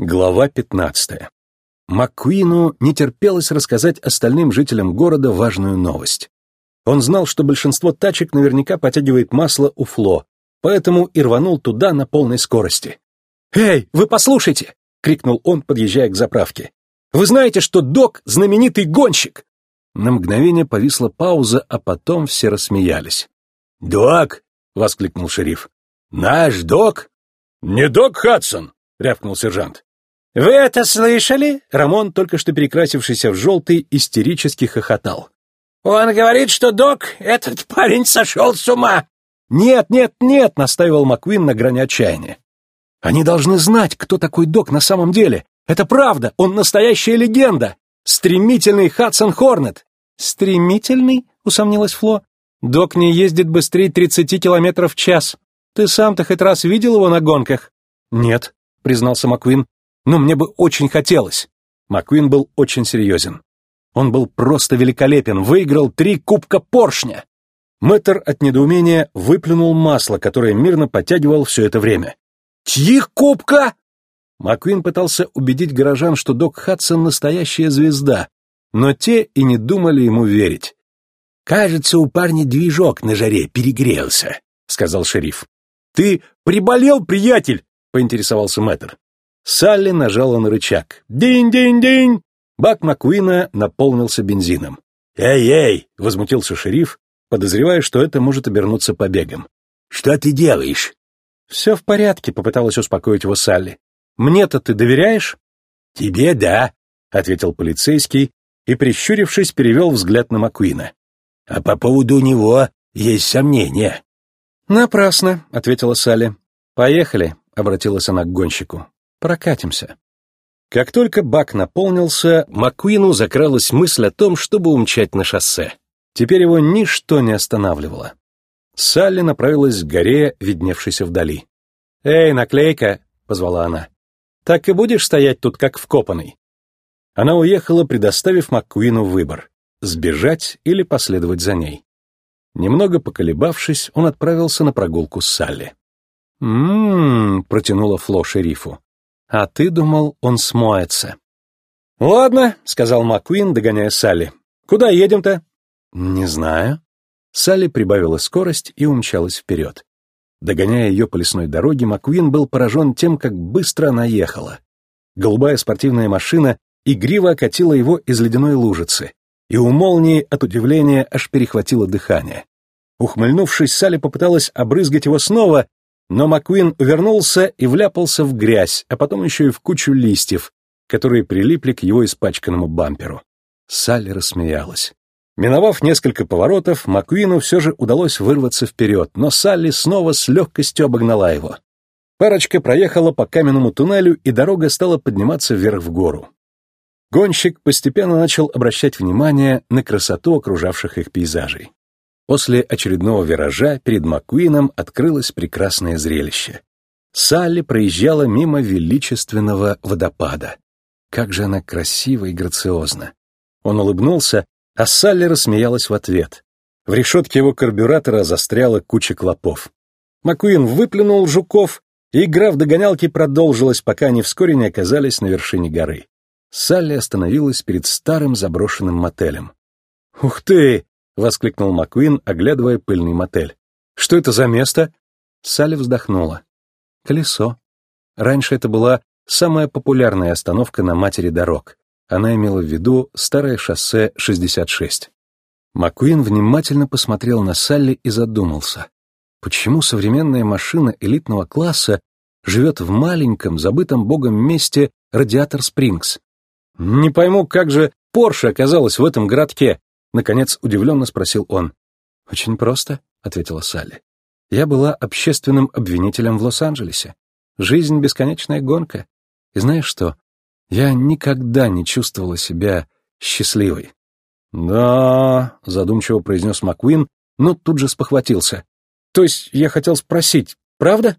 Глава 15. МакКуину не терпелось рассказать остальным жителям города важную новость. Он знал, что большинство тачек наверняка потягивает масло у Фло, поэтому и рванул туда на полной скорости. «Эй, вы послушайте!» — крикнул он, подъезжая к заправке. «Вы знаете, что Док — знаменитый гонщик?» На мгновение повисла пауза, а потом все рассмеялись. «Док!» — воскликнул шериф. «Наш Док?» «Не Док Хадсон!» — рявкнул сержант. «Вы это слышали?» Рамон, только что перекрасившийся в желтый, истерически хохотал. «Он говорит, что док, этот парень сошел с ума!» «Нет, нет, нет!» — настаивал Маквин на грани отчаяния. «Они должны знать, кто такой док на самом деле. Это правда, он настоящая легенда! Стремительный Хадсон Хорнет!» «Стремительный?» — усомнилась Фло. «Док не ездит быстрее тридцати километров в час. Ты сам-то хоть раз видел его на гонках?» «Нет», — признался Маквин но мне бы очень хотелось. Маквин был очень серьезен. Он был просто великолепен, выиграл три кубка поршня. Мэтр от недоумения выплюнул масло, которое мирно подтягивал все это время. «Тьих кубка!» Маквин пытался убедить горожан, что док Хадсон настоящая звезда, но те и не думали ему верить. «Кажется, у парня движок на жаре перегрелся», — сказал шериф. «Ты приболел, приятель?» — поинтересовался мэтр. Салли нажала на рычаг. «Динь-динь-динь!» Бак Маккуина наполнился бензином. «Эй-эй!» — возмутился шериф, подозревая, что это может обернуться побегом. «Что ты делаешь?» «Все в порядке», — попыталась успокоить его Салли. «Мне-то ты доверяешь?» «Тебе да», — ответил полицейский и, прищурившись, перевел взгляд на Маккуина. «А по поводу него есть сомнения». «Напрасно», — ответила Салли. «Поехали», — обратилась она к гонщику. Прокатимся. Как только бак наполнился, Маккуину закралась мысль о том, чтобы умчать на шоссе. Теперь его ничто не останавливало. Салли направилась к горе, видневшейся вдали. «Эй, наклейка!» — позвала она. «Так и будешь стоять тут, как вкопанный?» Она уехала, предоставив Маккуину выбор — сбежать или последовать за ней. Немного поколебавшись, он отправился на прогулку с Салли. «М-м-м», протянула Фло шерифу. А ты думал, он смоется. «Ладно», — сказал Маккуин, догоняя Салли. «Куда едем-то?» «Не знаю». Салли прибавила скорость и умчалась вперед. Догоняя ее по лесной дороге, Маккуин был поражен тем, как быстро она ехала. Голубая спортивная машина игриво окатила его из ледяной лужицы, и у молнии от удивления аж перехватило дыхание. Ухмыльнувшись, Салли попыталась обрызгать его снова, но Маккуин вернулся и вляпался в грязь, а потом еще и в кучу листьев, которые прилипли к его испачканному бамперу. Салли рассмеялась. Миновав несколько поворотов, Маккуину все же удалось вырваться вперед, но Салли снова с легкостью обогнала его. Парочка проехала по каменному туннелю, и дорога стала подниматься вверх в гору. Гонщик постепенно начал обращать внимание на красоту окружавших их пейзажей. После очередного виража перед Маккуином открылось прекрасное зрелище. Салли проезжала мимо величественного водопада. Как же она красива и грациозна. Он улыбнулся, а Салли рассмеялась в ответ. В решетке его карбюратора застряла куча клопов. Маккуин выплюнул жуков, и игра в догонялки продолжилась, пока они вскоре не оказались на вершине горы. Салли остановилась перед старым заброшенным мотелем. «Ух ты!» — воскликнул Маккуин, оглядывая пыльный мотель. «Что это за место?» Салли вздохнула. «Колесо. Раньше это была самая популярная остановка на матери дорог. Она имела в виду старое шоссе 66. Маккуин внимательно посмотрел на Салли и задумался. Почему современная машина элитного класса живет в маленьком, забытом богом месте Радиатор Спрингс? Не пойму, как же Порше оказалась в этом городке, Наконец, удивленно спросил он. «Очень просто», — ответила Салли. «Я была общественным обвинителем в Лос-Анджелесе. Жизнь — бесконечная гонка. И знаешь что? Я никогда не чувствовала себя счастливой». «Да», — задумчиво произнес Маккуин, но тут же спохватился. «То есть я хотел спросить, правда?»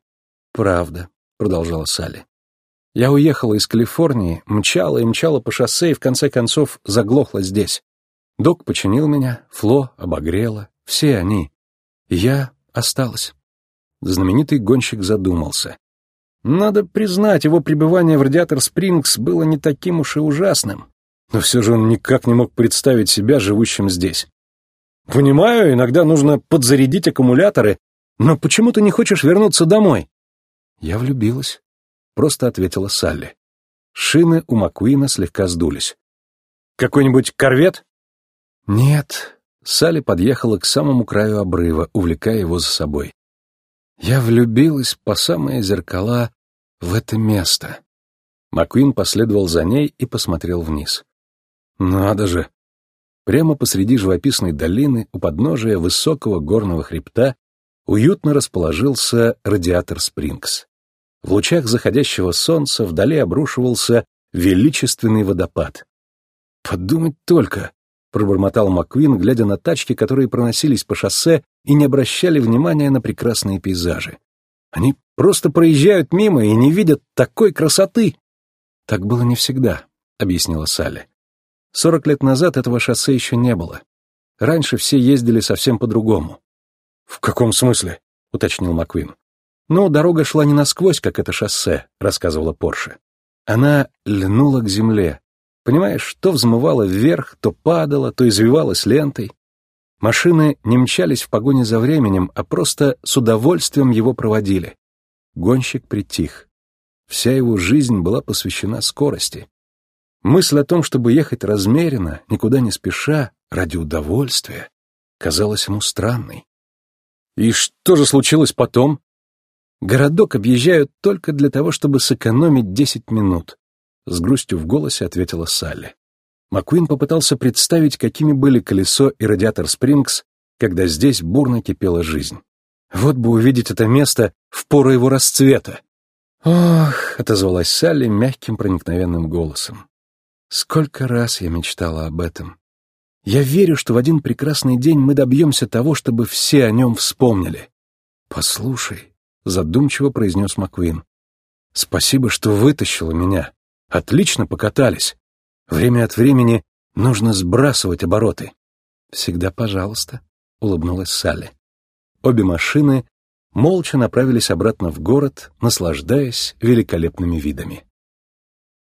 «Правда», — продолжала Салли. «Я уехала из Калифорнии, мчала и мчала по шоссе и в конце концов заглохла здесь. Док починил меня, Фло обогрела, все они. я осталась. Знаменитый гонщик задумался. Надо признать, его пребывание в Радиатор Спрингс было не таким уж и ужасным. Но все же он никак не мог представить себя живущим здесь. Понимаю, иногда нужно подзарядить аккумуляторы, но почему ты не хочешь вернуться домой? Я влюбилась, просто ответила Салли. Шины у Маккуина слегка сдулись. Какой-нибудь корвет? Нет. Салли подъехала к самому краю обрыва, увлекая его за собой. Я влюбилась по самые зеркала в это место. Маккуин последовал за ней и посмотрел вниз. Надо же! Прямо посреди живописной долины, у подножия высокого горного хребта, уютно расположился радиатор Спрингс. В лучах заходящего солнца вдали обрушивался величественный водопад. «Подумать только!» — пробормотал Маккуин, глядя на тачки, которые проносились по шоссе и не обращали внимания на прекрасные пейзажи. «Они просто проезжают мимо и не видят такой красоты!» «Так было не всегда», — объяснила Салли. Сорок лет назад этого шоссе еще не было. Раньше все ездили совсем по-другому. «В каком смысле?» — уточнил Маквин. «Ну, дорога шла не насквозь, как это шоссе», — рассказывала Порше. Она льнула к земле. Понимаешь, то взмывала вверх, то падала, то извивалась лентой. Машины не мчались в погоне за временем, а просто с удовольствием его проводили. Гонщик притих. Вся его жизнь была посвящена скорости. Мысль о том, чтобы ехать размеренно, никуда не спеша, ради удовольствия, казалась ему странной. И что же случилось потом? Городок объезжают только для того, чтобы сэкономить десять минут, с грустью в голосе ответила Салли. Маккуин попытался представить, какими были колесо и радиатор Спрингс, когда здесь бурно кипела жизнь. Вот бы увидеть это место в пору его расцвета. «Ох», — отозвалась Салли мягким проникновенным голосом. Сколько раз я мечтала об этом. Я верю, что в один прекрасный день мы добьемся того, чтобы все о нем вспомнили. Послушай, задумчиво произнес Маквин. Спасибо, что вытащила меня. Отлично покатались. Время от времени нужно сбрасывать обороты. Всегда пожалуйста, улыбнулась Салли. Обе машины молча направились обратно в город, наслаждаясь великолепными видами.